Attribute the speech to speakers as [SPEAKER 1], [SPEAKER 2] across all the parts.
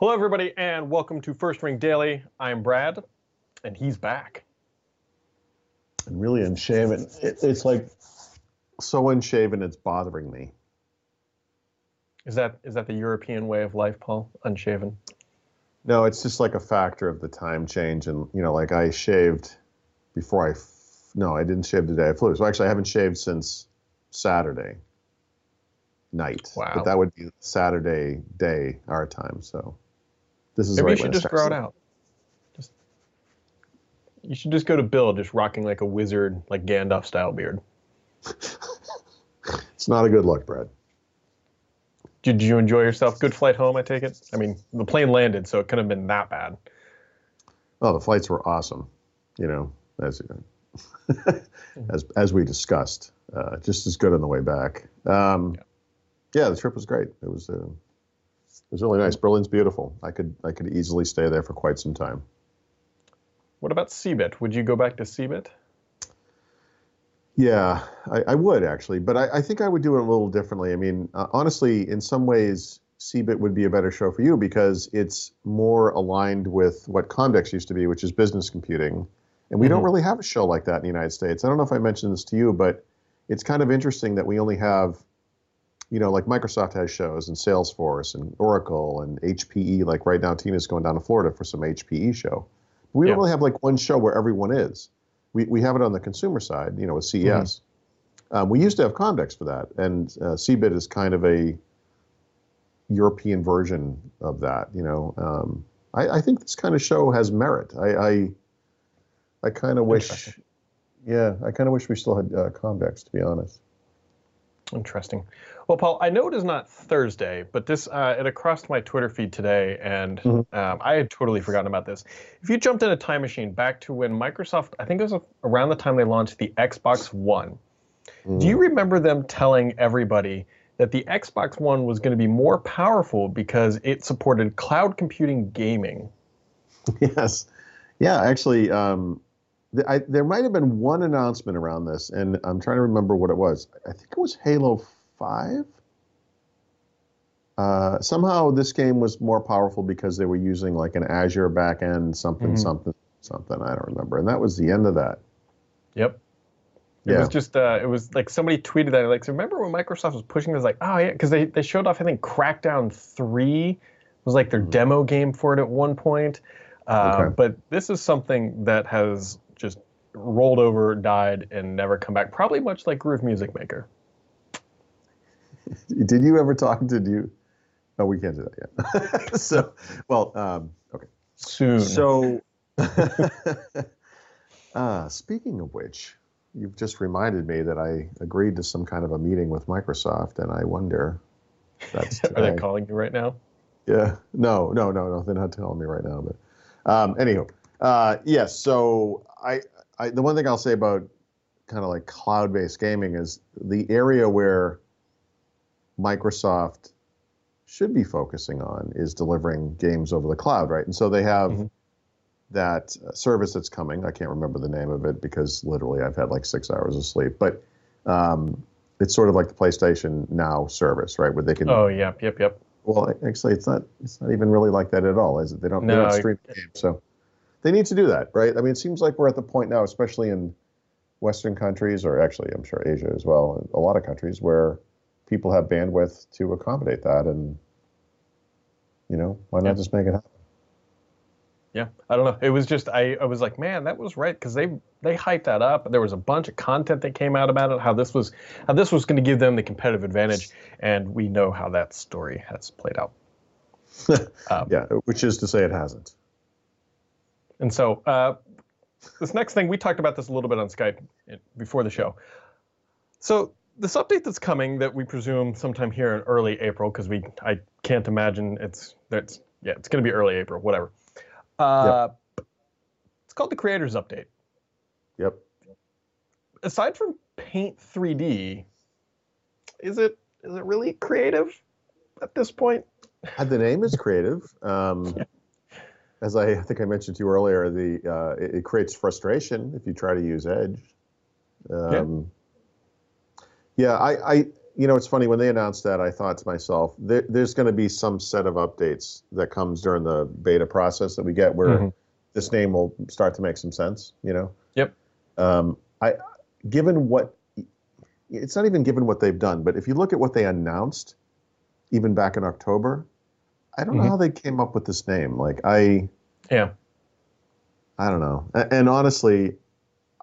[SPEAKER 1] Hello, everybody, and welcome to First Ring Daily. I'm Brad, and he's back.
[SPEAKER 2] I'm really unshaven. It, it's like so unshaven, it's bothering me.
[SPEAKER 1] Is that is that the European way of life, Paul? Unshaven.
[SPEAKER 2] No, it's just like a factor of the time change, and you know, like I shaved before I. F- no, I didn't shave the day I flew. So actually, I haven't shaved since Saturday night.
[SPEAKER 1] Wow.
[SPEAKER 2] But that would be Saturday day our time. So this is
[SPEAKER 1] Maybe
[SPEAKER 2] right
[SPEAKER 1] you should just grow it out. Just you should just go to Bill, just rocking like a wizard, like Gandalf style beard.
[SPEAKER 2] It's not a good look, Brad.
[SPEAKER 1] Did you enjoy yourself? Good flight home, I take it. I mean, the plane landed, so it couldn't have been that bad.
[SPEAKER 2] Oh, the flights were awesome. You know, as as as we discussed, uh, just as good on the way back. Um, yeah. the trip was great. It was uh, was really nice. Berlin's beautiful. I could I could easily stay there for quite some time.
[SPEAKER 1] What about Cebit? Would you go back to Cebit?
[SPEAKER 2] Yeah, I, I would actually, but I, I think I would do it a little differently. I mean, uh, honestly, in some ways, CeBIT would be a better show for you because it's more aligned with what Comdex used to be, which is business computing. And we don't
[SPEAKER 1] Mhm.
[SPEAKER 2] really have a show like that in the United States. I don't know if I mentioned this to you, but it's kind of interesting that we only have, you know, like Microsoft has shows and Salesforce and Oracle and HPE. Like right now, Tina's going down to Florida for some HPE show. We
[SPEAKER 1] Yeah.
[SPEAKER 2] don't really have like one show where everyone is. We, we have it on the consumer side, you know, with CES. Um, we used to have Comdex for that, and uh, CeBIT is kind of a European version of that. You know, um, I, I think this kind of show has merit. I I, I kind of wish, yeah, I kind of wish we still had uh, Comdex, to be honest.
[SPEAKER 1] Interesting. Well, Paul, I know it is not Thursday, but this uh, it crossed my Twitter feed today, and
[SPEAKER 2] Mhm.
[SPEAKER 1] um, I had totally forgotten about this. If you jumped in a time machine back to when Microsoft, I think it was around the time they launched the Xbox One. Do you remember them telling everybody that the Xbox One was going to be more powerful because it supported cloud computing gaming?
[SPEAKER 2] yes, yeah. Actually, um, I, there might have been one announcement around this, and I'm trying to remember what it was. I think it was Halo Five. Uh, somehow, this game was more powerful because they were using like an Azure backend, something,
[SPEAKER 1] Mhm.
[SPEAKER 2] something, something. I don't remember, and that was the end of that.
[SPEAKER 1] Yep. It
[SPEAKER 2] Yeah.
[SPEAKER 1] was just, uh, it was like somebody tweeted that. Like, so remember when Microsoft was pushing this? Like, oh yeah, because they, they showed off. I think Crackdown Three was like their
[SPEAKER 2] Mhm.
[SPEAKER 1] demo game for it at one point. Uh,
[SPEAKER 2] Okay.
[SPEAKER 1] But this is something that has just rolled over, died, and never come back. Probably much like Groove Music Maker.
[SPEAKER 2] Did you ever talk to you? Oh, we can't do that yet. so, well, um, okay.
[SPEAKER 1] Soon.
[SPEAKER 2] So, uh, speaking of which, you've just reminded me that I agreed to some kind of a meeting with Microsoft, and I wonder. if That's
[SPEAKER 1] Are they calling you right now?
[SPEAKER 2] Yeah. No, no, no, no. They're not telling me right now. But um, anywho, uh, yes. So I, I, the one thing I'll say about kind of like cloud-based gaming is the area where Microsoft should be focusing on is delivering games over the cloud, right? And so they have
[SPEAKER 1] Mhm.
[SPEAKER 2] that service that's coming. I can't remember the name of it because literally I've had like six hours of sleep, but um, it's sort of like the PlayStation Now service, right? Where they can
[SPEAKER 1] Oh, yep, yep, yep.
[SPEAKER 2] well, actually, it's not. It's not even really like that at all, is it? They don't. they don't stream the game, so they need to do that, right? I mean, it seems like we're at the point now, especially in Western countries, or actually, I'm sure Asia as well, a lot of countries where people have bandwidth to accommodate that, and you know, why not
[SPEAKER 1] Yeah.
[SPEAKER 2] just make it happen?
[SPEAKER 1] Yeah, I don't know. It was just I, I was like, man, that was right because they they hyped that up. There was a bunch of content that came out about it, how this was how this was going to give them the competitive advantage, and we know how that story has played out. Um,
[SPEAKER 2] Yeah, which is to say, it hasn't.
[SPEAKER 1] And so uh, this next thing we talked about this a little bit on Skype uh, before the show. So this update that's coming that we presume sometime here in early April because we I can't imagine it's that's yeah it's going to be early April whatever. Uh, It's called the Creators Update.
[SPEAKER 2] Yep.
[SPEAKER 1] aside from Paint 3D, is it is it really creative at this point?
[SPEAKER 2] Uh, The name is creative. Um, As I, I think I mentioned to you earlier, the uh, it, it creates frustration if you try to use Edge. Um, yeah, I, I, you you know, it's funny when they announced that. I thought to myself, there, there's going to be some set of updates that comes during the beta process that we get where mm-hmm. this name will start to make some sense. You know.
[SPEAKER 1] Yep.
[SPEAKER 2] Um, I, given what, it's not even given what they've done, but if you look at what they announced, even back in October, I don't mm-hmm. know how they came up with this name. Like I.
[SPEAKER 1] Yeah.
[SPEAKER 2] I don't know. And honestly,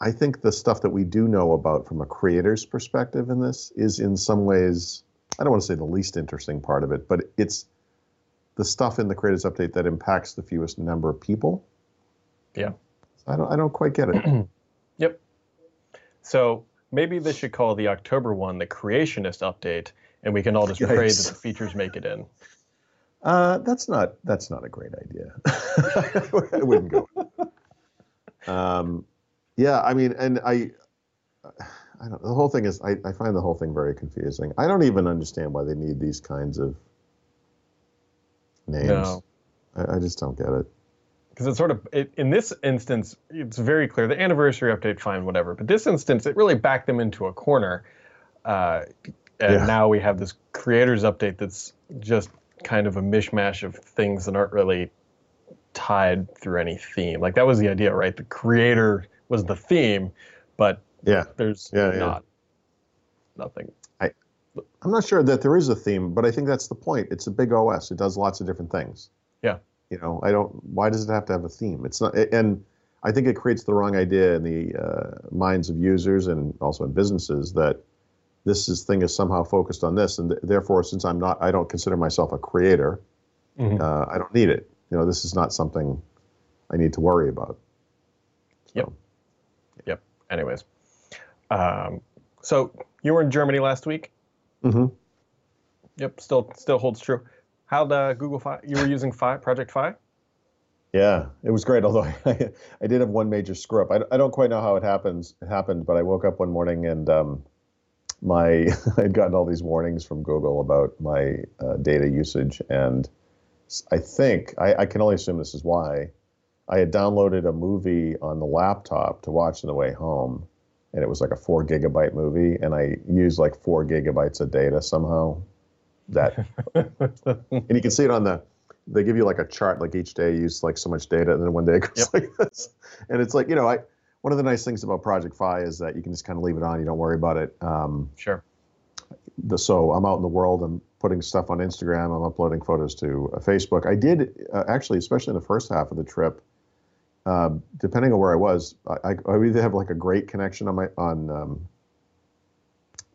[SPEAKER 2] I think the stuff that we do know about from a creator's perspective in this is in some ways, I don't want to say the least interesting part of it, but it's the stuff in the creators update that impacts the fewest number of people.
[SPEAKER 1] Yeah.
[SPEAKER 2] I don't I don't quite get it.
[SPEAKER 1] yep. So maybe they should call the October one the creationist update and we can all just pray that the features make it in.
[SPEAKER 2] Uh, that's not that's not a great idea. I wouldn't go. Um, yeah, I mean, and I, I don't. The whole thing is, I, I find the whole thing very confusing. I don't even understand why they need these kinds of names. No. I, I just don't get it.
[SPEAKER 1] Because it's sort of it, in this instance, it's very clear. The anniversary update, fine, whatever. But this instance, it really backed them into a corner. Uh, and yeah. now we have this creators update that's just kind of a mishmash of things that aren't really tied through any theme. Like that was the idea, right? The creator was the theme, but
[SPEAKER 2] yeah,
[SPEAKER 1] there's
[SPEAKER 2] yeah,
[SPEAKER 1] not yeah. nothing.
[SPEAKER 2] I I'm not sure that there is a theme, but I think that's the point. It's a big OS. It does lots of different things.
[SPEAKER 1] Yeah.
[SPEAKER 2] You know, I don't. Why does it have to have a theme? It's not. And I think it creates the wrong idea in the uh, minds of users and also in businesses that this is, thing is somehow focused on this, and th- therefore, since I'm not, I don't consider myself a creator. Mm-hmm. Uh, I don't need it. You know, this is not something I need to worry about.
[SPEAKER 1] So. Yep anyways, um, so you were in Germany last week.
[SPEAKER 2] Mm-hmm.
[SPEAKER 1] Yep, still still holds true. How'd uh, Google Fi? You were using Fi Project Fi?
[SPEAKER 2] Yeah, it was great. Although I, I did have one major screw up. I, I don't quite know how it happens it happened, but I woke up one morning and um, my I had gotten all these warnings from Google about my uh, data usage, and I think I, I can only assume this is why I had downloaded a movie on the laptop to watch on the way home, and it was like a four gigabyte movie, and I used like four gigabytes of data somehow. That, and you can see it on the. They give you like a chart, like each day you use like so much data, and then one day it goes yep. like this, and it's like you know, I. One of the nice things about Project Fi is that you can just kind of leave it on. You don't worry about it. Um,
[SPEAKER 1] sure.
[SPEAKER 2] The, so I'm out in the world. I'm putting stuff on Instagram. I'm uploading photos to uh, Facebook. I did uh, actually, especially in the first half of the trip um, depending on where I was, I, I either have like a great connection on my on um,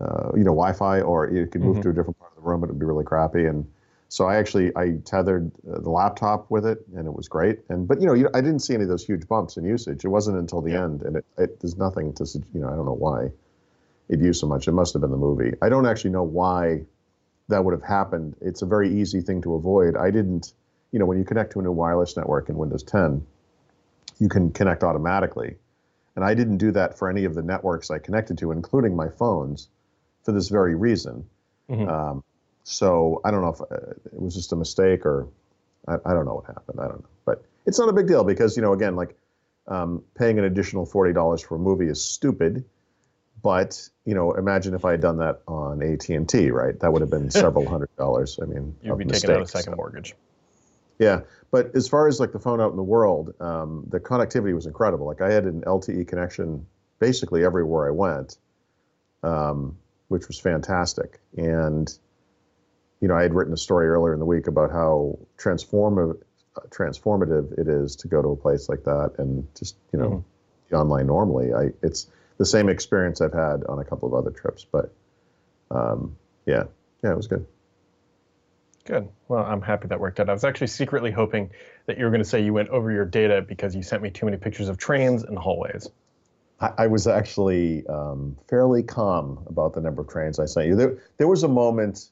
[SPEAKER 2] uh, you know Wi-Fi, or you could move mm-hmm. to a different part of the room, but it'd be really crappy. And so I actually I tethered uh, the laptop with it, and it was great. And but you know you, I didn't see any of those huge bumps in usage. It wasn't until the yeah. end, and it, it there's nothing to you know I don't know why it used so much. It must have been the movie. I don't actually know why that would have happened. It's a very easy thing to avoid. I didn't, you know, when you connect to a new wireless network in Windows 10 you can connect automatically. And I didn't do that for any of the networks I connected to, including my phones, for this very reason. Mm-hmm. Um, so I don't know if uh, it was just a mistake or I, I, don't know what happened. I don't know, but it's not a big deal because you know, again, like um, paying an additional forty dollars for a movie is stupid. But you know, imagine if I had done that on AT and T, right? That would have been several hundred dollars. I mean,
[SPEAKER 1] you'd be taking out a second so. mortgage.
[SPEAKER 2] Yeah, but as far as like the phone out in the world, um, the connectivity was incredible. Like I had an LTE connection basically everywhere I went, um, which was fantastic. And you know, I had written a story earlier in the week about how transformative transformative it is to go to a place like that and just you know mm-hmm. online normally. I it's the same experience I've had on a couple of other trips, but um, yeah, yeah, it was good.
[SPEAKER 1] Good. Well, I'm happy that worked out. I was actually secretly hoping that you were going to say you went over your data because you sent me too many pictures of trains and hallways.
[SPEAKER 2] I, I was actually um, fairly calm about the number of trains I sent you. There, there was a moment.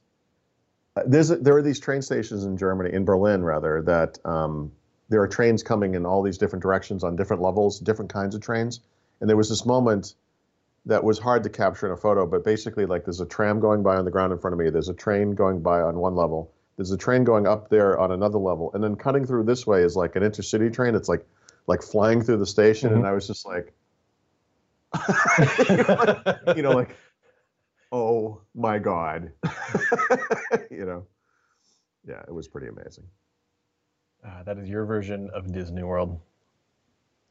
[SPEAKER 2] There's a, there are these train stations in Germany, in Berlin rather, that um, there are trains coming in all these different directions on different levels, different kinds of trains. And there was this moment that was hard to capture in a photo, but basically, like there's a tram going by on the ground in front of me, there's a train going by on one level, there's a train going up there on another level, and then cutting through this way is like an intercity train. It's like like flying through the station, mm-hmm. and I was just like, you, know, like, oh my god, you know, yeah, it was pretty amazing.
[SPEAKER 1] Uh, that is your version of Disney World.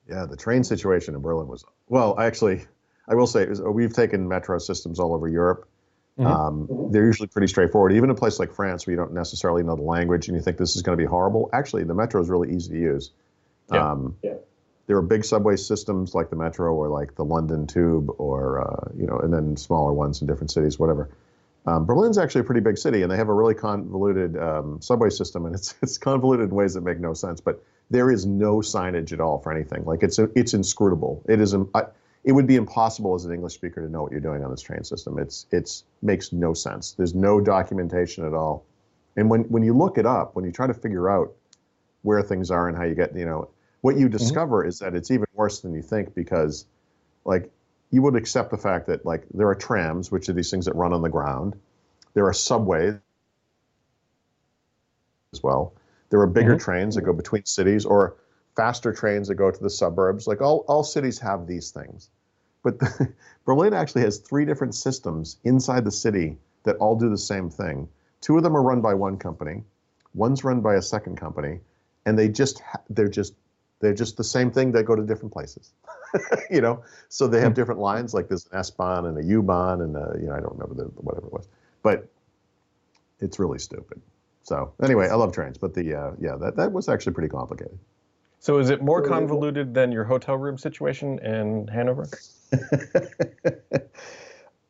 [SPEAKER 2] Yeah, the train situation in Berlin was well. Actually, I will say was, we've taken metro systems all over Europe. Mm-hmm. Um, they're usually pretty straightforward. Even in a place like France, where you don't necessarily know the language and you think this is going to be horrible, actually, the metro is really easy to use. Yeah. Um, yeah. There are big subway systems like the metro or like the London Tube, or uh, you know, and then smaller ones in different cities, whatever. Um, Berlin's actually a pretty big city, and they have a really convoluted um, subway system, and it's it's convoluted in ways that make no sense. But there is no signage at all for anything. Like it's it's inscrutable. It is. I, it would be impossible as an English speaker to know what you're doing on this train system. It's it's makes no sense. There's no documentation at all. And when when you look it up, when you try to figure out where things are and how you get, you know, what you mm-hmm. discover mm-hmm. is that it's even worse than you think because, like, you would accept the fact that like there are trams, which are these things that run on the ground. There are subways as well. There are bigger mm-hmm. trains that go between cities, or faster trains that go to the suburbs. Like all, all cities have these things. But the, Berlin actually has three different systems inside the city that all do the same thing. Two of them are run by one company, one's run by a second company, and they just they're just they're just the same thing They go to different places. you know, so they have hmm. different lines like there's an S-Bahn and a U-Bahn and a, you know I don't remember the whatever it was, but it's really stupid. So anyway, I love trains, but the uh, yeah that that was actually pretty complicated.
[SPEAKER 1] So is it more convoluted than your hotel room situation in Hanover?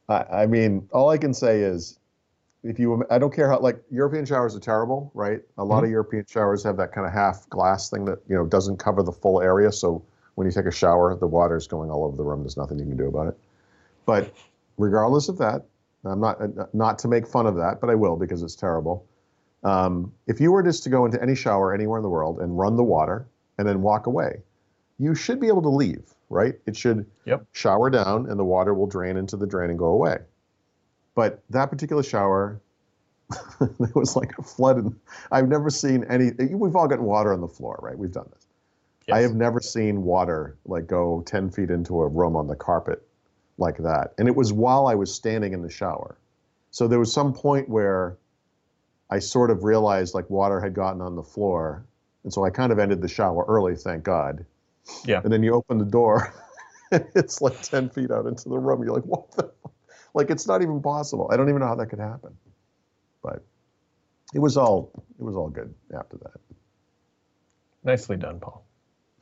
[SPEAKER 2] I, I mean, all I can say is, if you, I don't care how, like European showers are terrible, right? A lot mm-hmm. of European showers have that kind of half glass thing that you know doesn't cover the full area. So when you take a shower, the water's going all over the room. There's nothing you can do about it. But regardless of that, I'm not not to make fun of that, but I will because it's terrible. Um, if you were just to go into any shower anywhere in the world and run the water and then walk away, you should be able to leave, right? It should
[SPEAKER 1] yep.
[SPEAKER 2] shower down and the water will drain into the drain and go away. But that particular shower, there was like a flood. And I've never seen any. We've all gotten water on the floor, right? We've done this. Yes. I have never seen water like go 10 feet into a room on the carpet like that. And it was while I was standing in the shower. So there was some point where I sort of realized like water had gotten on the floor and so I kind of ended the shower early, thank God.
[SPEAKER 1] Yeah.
[SPEAKER 2] And then you open the door, it's like 10 feet out into the room. You're like, what the? Like, it's not even possible. I don't even know how that could happen. But it was all it was all good after that.
[SPEAKER 1] Nicely done, Paul.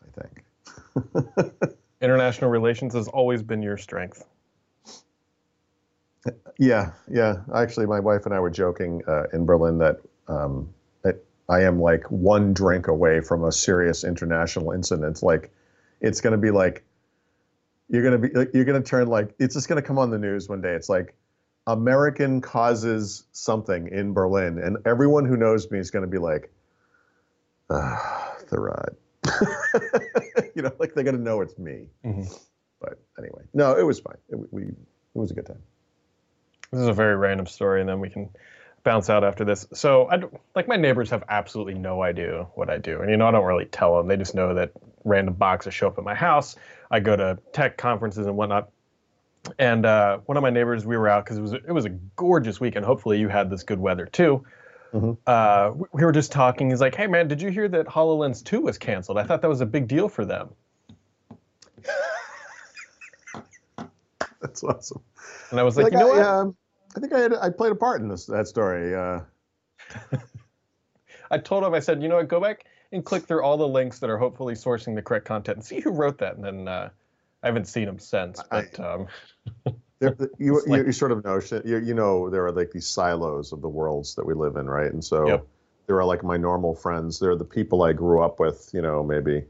[SPEAKER 2] I think.
[SPEAKER 1] International relations has always been your strength.
[SPEAKER 2] Yeah, yeah. Actually, my wife and I were joking uh, in Berlin that um, I am like one drink away from a serious international incident. Like, it's going to be like, you're going to be, you're going to turn like, it's just going to come on the news one day. It's like, American causes something in Berlin, and everyone who knows me is going to be like, ah, Thurrott. you know, like they're going to know it's me. Mm-hmm. But anyway, no, it was fine. It, we, it was a good time.
[SPEAKER 1] This is a very random story, and then we can bounce out after this. So, I, like, my neighbors have absolutely no idea what I do, and you know, I don't really tell them. They just know that random boxes show up at my house. I go to tech conferences and whatnot. And uh, one of my neighbors, we were out because it was it was a gorgeous weekend. Hopefully, you had this good weather too. Mm-hmm. Uh, we were just talking. He's like, "Hey, man, did you hear that Hololens Two was canceled? I thought that was a big deal for them."
[SPEAKER 2] That's awesome.
[SPEAKER 1] And I was like, like you know I, what?
[SPEAKER 2] Um, I think I had I played a part in this that story. Uh.
[SPEAKER 1] I told him I said, you know what, go back and click through all the links that are hopefully sourcing the correct content and see who wrote that. And then uh, I haven't seen them since, but. Um,
[SPEAKER 2] you, like, you sort of know you, you know there are like these silos of the worlds that we live in, right? And so yep. there are like my normal friends. They're the people I grew up with, you know, maybe.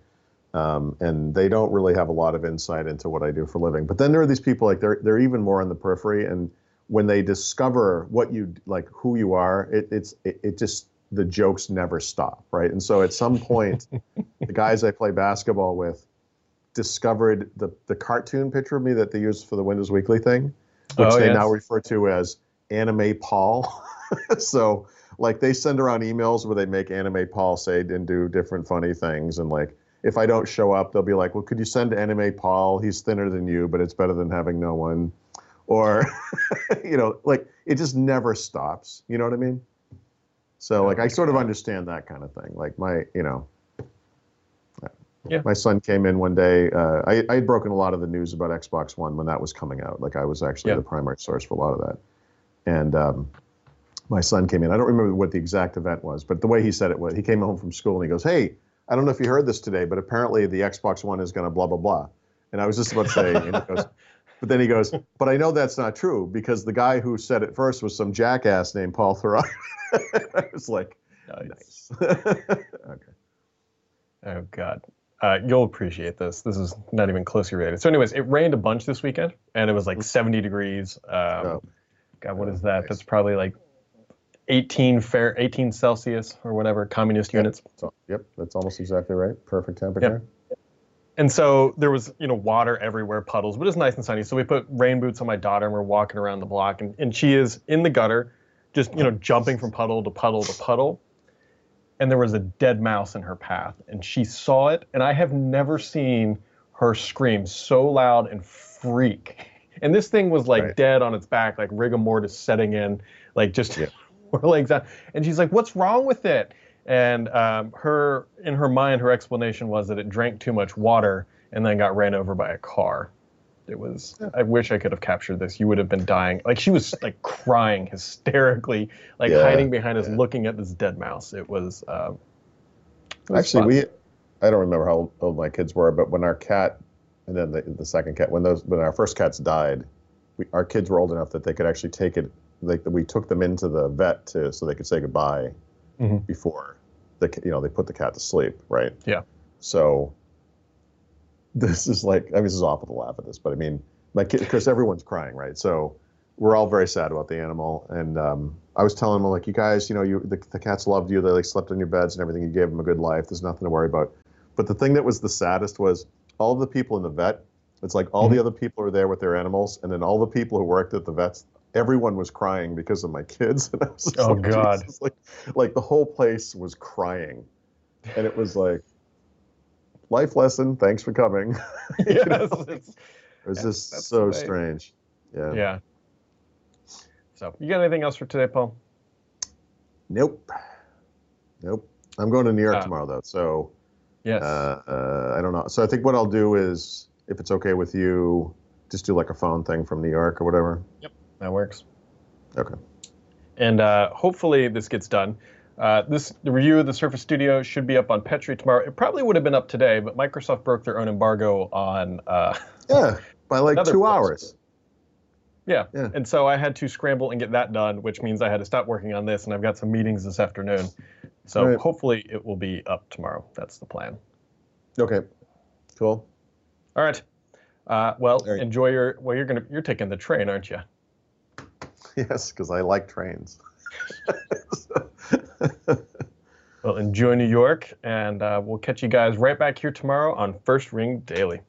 [SPEAKER 2] Um, and they don't really have a lot of insight into what I do for living. But then there are these people like they're they're even more on the periphery, and when they discover what you like, who you are, it, it's it, it just the jokes never stop, right? And so at some point, the guys I play basketball with discovered the the cartoon picture of me that they use for the Windows Weekly thing, which oh, they yes. now refer to as Anime Paul. so like they send around emails where they make Anime Paul say and do different funny things, and like if I don't show up, they'll be like, "Well, could you send Anime Paul? He's thinner than you, but it's better than having no one." or you know, like it just never stops. You know what I mean? So like I sort of understand that kind of thing. Like my, you know,
[SPEAKER 1] Yeah.
[SPEAKER 2] my son came in one day. Uh, I I had broken a lot of the news about Xbox One when that was coming out. Like I was actually
[SPEAKER 1] Yeah.
[SPEAKER 2] the primary source for a lot of that. And um, my son came in. I don't remember what the exact event was, but the way he said it was, he came home from school and he goes, "Hey, I don't know if you heard this today, but apparently the Xbox One is going to blah blah blah." And I was just about to say, and he goes, but then he goes, "But I know that's not true because the guy who said it first was some jackass named Paul Thurrott." I was like,
[SPEAKER 1] Nice.
[SPEAKER 2] Okay.
[SPEAKER 1] Oh God. Uh, you'll appreciate this. This is not even closely related. So, anyways, it rained a bunch this weekend, and it was like 70 degrees. Um,
[SPEAKER 2] Oh.
[SPEAKER 1] God, what is that?
[SPEAKER 2] nice.
[SPEAKER 1] That's probably like 18 fair, 18 Celsius or whatever communist units.
[SPEAKER 2] So, yep, that's almost exactly right. Perfect temperature.
[SPEAKER 1] And so there was, you know, water everywhere, puddles, but it's nice and sunny. So we put rain boots on my daughter, and we're walking around the block, and, and she is in the gutter, just you know, jumping from puddle to puddle to puddle. And there was a dead mouse in her path, and she saw it, and I have never seen her scream so loud and freak. And this thing was like
[SPEAKER 2] Right.
[SPEAKER 1] dead on its back, like rigor mortis setting in, like just
[SPEAKER 2] Yeah.
[SPEAKER 1] her legs out. And she's like, "What's wrong with it?" And um, her, in her mind, her explanation was that it drank too much water and then got ran over by a car. It was. I wish I could have captured this. You would have been dying. Like she was like crying hysterically, like
[SPEAKER 2] Yeah,
[SPEAKER 1] hiding behind us, looking at this dead mouse. It was. Um, it was
[SPEAKER 2] Actually,
[SPEAKER 1] fun.
[SPEAKER 2] we I don't remember how old my kids were, but when our cat and then the, the second cat when those when our first cats died, we, our kids were old enough that they could actually take it. Like we took them into the vet to so they could say goodbye
[SPEAKER 1] Mhm.
[SPEAKER 2] before the you know they put the cat to sleep, right?
[SPEAKER 1] Yeah.
[SPEAKER 2] So this is like I mean this is awful to laugh at this, but I mean my kid because everyone's crying, right? So we're all very sad about the animal, and um, I was telling them like, you guys, you know, you the, the cats loved you. They like slept in your beds and everything. You gave them a good life. There's nothing to worry about. But the thing that was the saddest was all of the people in the vet. It's like all the other people are there with their animals, and then all the people who worked at the vets. Everyone was crying because of my kids, and I was just
[SPEAKER 1] Oh,
[SPEAKER 2] like,
[SPEAKER 1] God.
[SPEAKER 2] Jesus, like, like the whole place was crying, and it was like, life lesson. Thanks for coming.
[SPEAKER 1] Yes,
[SPEAKER 2] know?
[SPEAKER 1] it's-
[SPEAKER 2] It was
[SPEAKER 1] That's-
[SPEAKER 2] just so
[SPEAKER 1] the way.
[SPEAKER 2] strange. Yeah.
[SPEAKER 1] yeah. So you got anything else for today, Paul?
[SPEAKER 2] Nope. Nope. I'm going to New York
[SPEAKER 1] Uh,
[SPEAKER 2] tomorrow though, so
[SPEAKER 1] Yes.
[SPEAKER 2] uh, uh, I don't know. So I think what I'll do is, if it's okay with you, just do like a phone thing from New York or whatever.
[SPEAKER 1] That works.
[SPEAKER 2] Okay.
[SPEAKER 1] and uh, hopefully this gets done. Uh, this the review of the Surface Studio should be up on Petri tomorrow. It probably would have been up today, but Microsoft broke their own embargo on. Uh,
[SPEAKER 2] Yeah, by like two hours.
[SPEAKER 1] yeah.
[SPEAKER 2] Yeah.
[SPEAKER 1] and so I had to scramble and get that done, which means I had to stop working on this, and I've got some meetings this afternoon. So
[SPEAKER 2] Right.
[SPEAKER 1] hopefully it will be up tomorrow. That's the plan.
[SPEAKER 2] Okay. Cool.
[SPEAKER 1] All right. Uh, well,
[SPEAKER 2] right.
[SPEAKER 1] enjoy your. Well, you're gonna you're taking the train, aren't you?
[SPEAKER 2] Yes, because I like trains.
[SPEAKER 1] Well, enjoy New York, and uh, we'll catch you guys right back here tomorrow on First Ring Daily.